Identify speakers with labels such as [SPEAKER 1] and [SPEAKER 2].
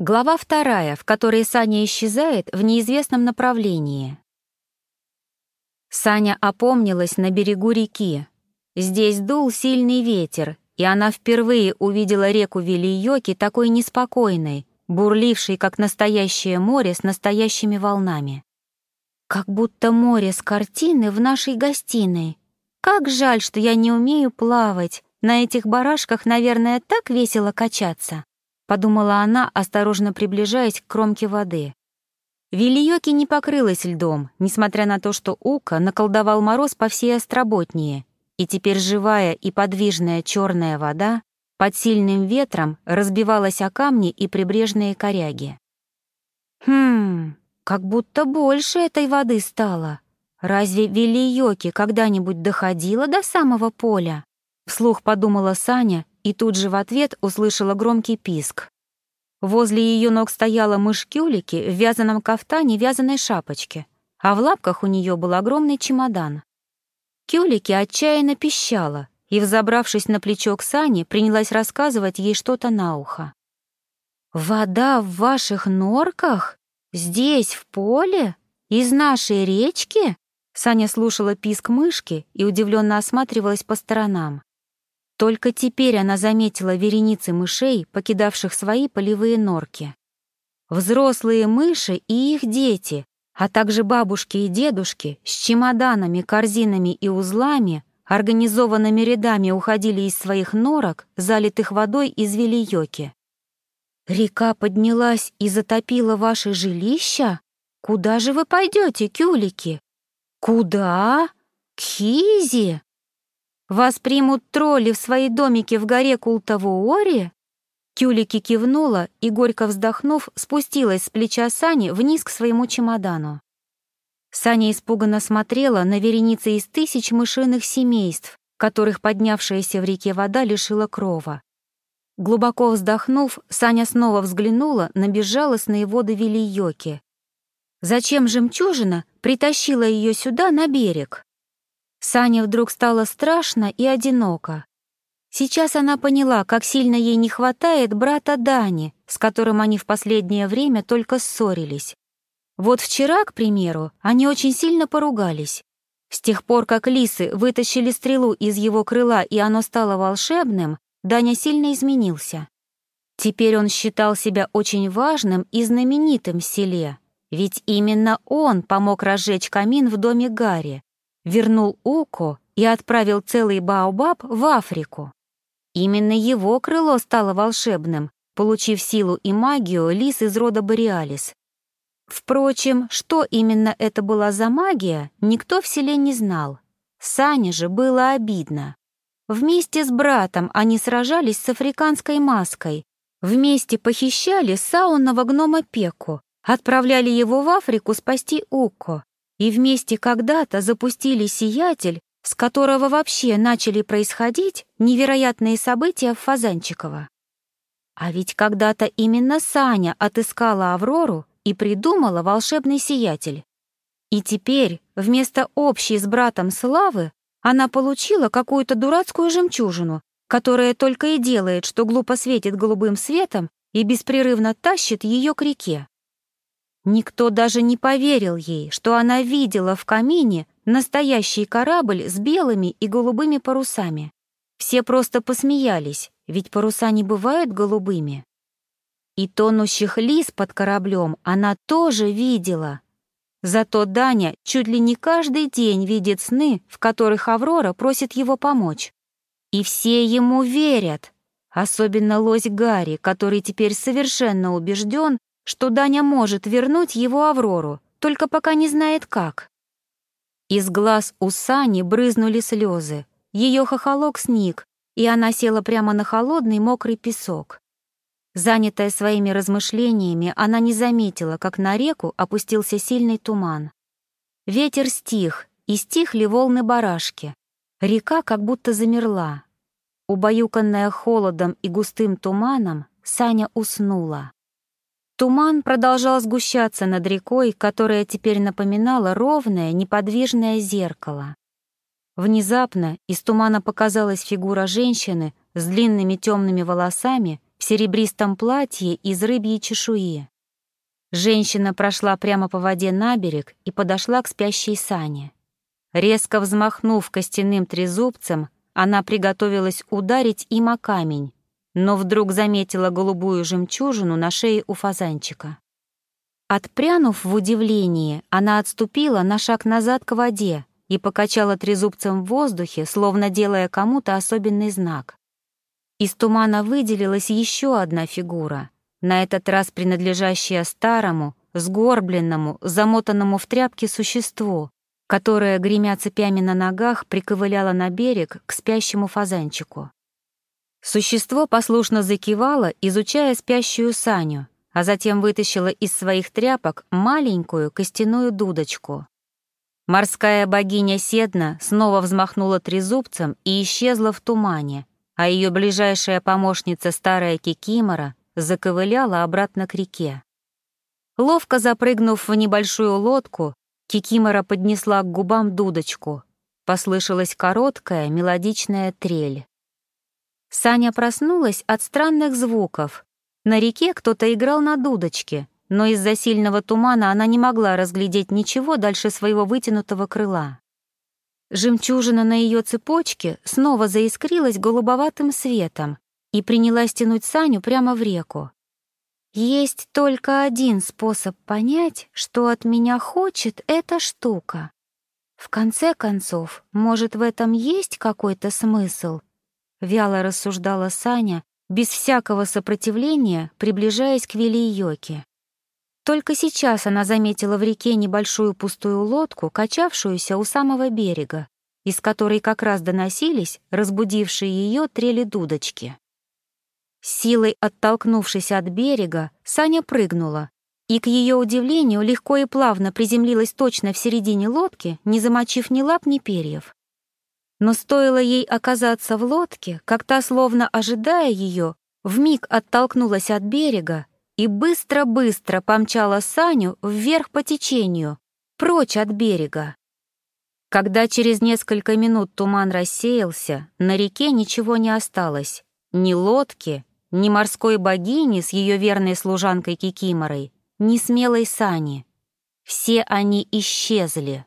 [SPEAKER 1] Глава вторая, в которой Саня исчезает в неизвестном направлении. Саня опомнилась на берегу реки. Здесь дул сильный ветер, и она впервые увидела реку Вилийоки такой неспокойной, бурлившей, как настоящее море с настоящими волнами. Как будто море с картины в нашей гостиной. Как жаль, что я не умею плавать. На этих барашках, наверное, так весело качаться подумала она, осторожно приближаясь к кромке воды. Вильёки не покрылась льдом, несмотря на то, что Ука наколдовал мороз по всей Остроботнее, и теперь живая и подвижная черная вода под сильным ветром разбивалась о камни и прибрежные коряги. «Хм, как будто больше этой воды стало. Разве Вильёки когда-нибудь доходила до самого поля?» Вслух подумала Саня и тут же в ответ услышала громкий писк. Возле ее ног стояла мышь Кюлики в вязаном кафтане вязаной шапочке, а в лапках у нее был огромный чемодан. Кюлики отчаянно пищала и, взобравшись на плечо к Сане, принялась рассказывать ей что-то на ухо. «Вода в ваших норках? Здесь, в поле? Из нашей речки?» Саня слушала писк мышки и удивленно осматривалась по сторонам. Только теперь она заметила вереницы мышей, покидавших свои полевые норки. Взрослые мыши и их дети, а также бабушки и дедушки с чемоданами, корзинами и узлами, организованными рядами уходили из своих норок, залитых водой из Вилийоки. «Река поднялась и затопила ваши жилища? Куда же вы пойдете, кюлики?» «Куда? К Хизи?» Вас примут тролли в свои домики в горе Култавуори?» Кюлики кивнула и, горько вздохнув, спустилась с плеча Сани вниз к своему чемодану. Саня испуганно смотрела на вереницы из тысяч мышиных семейств, которых поднявшаяся в реке вода лишила крова. Глубоко вздохнув, Саня снова взглянула на безжалостные воды Вилийоки. Зачем жемчужина притащила ее сюда на берег? Сане вдруг стало страшно и одиноко. Сейчас она поняла, как сильно ей не хватает брата Дани, с которым они в последнее время только ссорились. Вот вчера, к примеру, они очень сильно поругались. С тех пор, как лисы вытащили стрелу из его крыла и оно стало волшебным, Даня сильно изменился. Теперь он считал себя очень важным и знаменитым в селе, ведь именно он помог разжечь камин в доме Гарри, вернул Уко и отправил целый Баобаб в Африку. Именно его крыло стало волшебным, получив силу и магию лис из рода Бориалис. Впрочем, что именно это была за магия, никто в селе не знал. Сане же было обидно. Вместе с братом они сражались с африканской маской, вместе похищали саунного гнома Пеку, отправляли его в Африку спасти Уко, и вместе когда-то запустили сиятель, с которого вообще начали происходить невероятные события в Фазанчиково. А ведь когда-то именно Саня отыскала Аврору и придумала волшебный сиятель. И теперь вместо общей с братом славы она получила какую-то дурацкую жемчужину, которая только и делает, что глупо светит голубым светом и беспрерывно тащит ее к реке. Никто даже не поверил ей, что она видела в камине настоящий корабль с белыми и голубыми парусами. Все просто посмеялись, ведь паруса не бывают голубыми. И тонущих лис под кораблем она тоже видела. Зато Даня чуть ли не каждый день видит сны, в которых Аврора просит его помочь. И все ему верят, особенно лось Гарри, который теперь совершенно убежден, что Даня может вернуть его Аврору, только пока не знает как. Из глаз у Сани брызнули слезы. Ее хохолок сник, и она села прямо на холодный мокрый песок. Занятая своими размышлениями, она не заметила, как на реку опустился сильный туман. Ветер стих, и стихли волны барашки. Река как будто замерла. Убаюканная холодом и густым туманом, Саня уснула. Туман продолжал сгущаться над рекой, которая теперь напоминала ровное, неподвижное зеркало. Внезапно из тумана показалась фигура женщины с длинными темными волосами в серебристом платье из рыбьей чешуи. Женщина прошла прямо по воде на берег и подошла к спящей Сане. Резко взмахнув костяным трезубцем, она приготовилась ударить им о камень, но вдруг заметила голубую жемчужину на шее у фазанчика. Отпрянув в удивлении, она отступила на шаг назад к воде и покачала трезубцем в воздухе, словно делая кому-то особенный знак. Из тумана выделилась еще одна фигура, на этот раз принадлежащая старому, сгорбленному, замотанному в тряпке существу, которая, гремя цепями на ногах, приковыляла на берег к спящему фазанчику. Существо послушно закивало, изучая спящую Саню, а затем вытащило из своих тряпок маленькую костяную дудочку. Морская богиня Седна снова взмахнула трезубцем и исчезла в тумане, а ее ближайшая помощница, старая Кикимора, заковыляла обратно к реке. Ловко запрыгнув в небольшую лодку, Кикимора поднесла к губам дудочку. Послышалась короткая мелодичная трель. Саня проснулась от странных звуков. На реке кто-то играл на дудочке, но из-за сильного тумана она не могла разглядеть ничего дальше своего вытянутого крыла. Жемчужина на ее цепочке снова заискрилась голубоватым светом и принялась тянуть Саню прямо в реку. Есть только один способ понять, что от меня хочет эта штука. В конце концов, может, в этом есть какой-то смысл? Вяло рассуждала Саня, без всякого сопротивления, приближаясь к Велийоке. Только сейчас она заметила в реке небольшую пустую лодку, качавшуюся у самого берега, из которой как раз доносились разбудившие ее трели дудочки. Силой оттолкнувшись от берега, Саня прыгнула и, к ее удивлению, легко и плавно приземлилась точно в середине лодки, не замочив ни лап, ни перьев. Но стоило ей оказаться в лодке, как та, словно ожидая ее, вмиг оттолкнулась от берега и быстро-быстро помчала Саню вверх по течению, прочь от берега. Когда через несколько минут туман рассеялся, на реке ничего не осталось. Ни лодки, ни морской богини с ее верной служанкой Кикиморой, ни смелой Сани. Все они исчезли.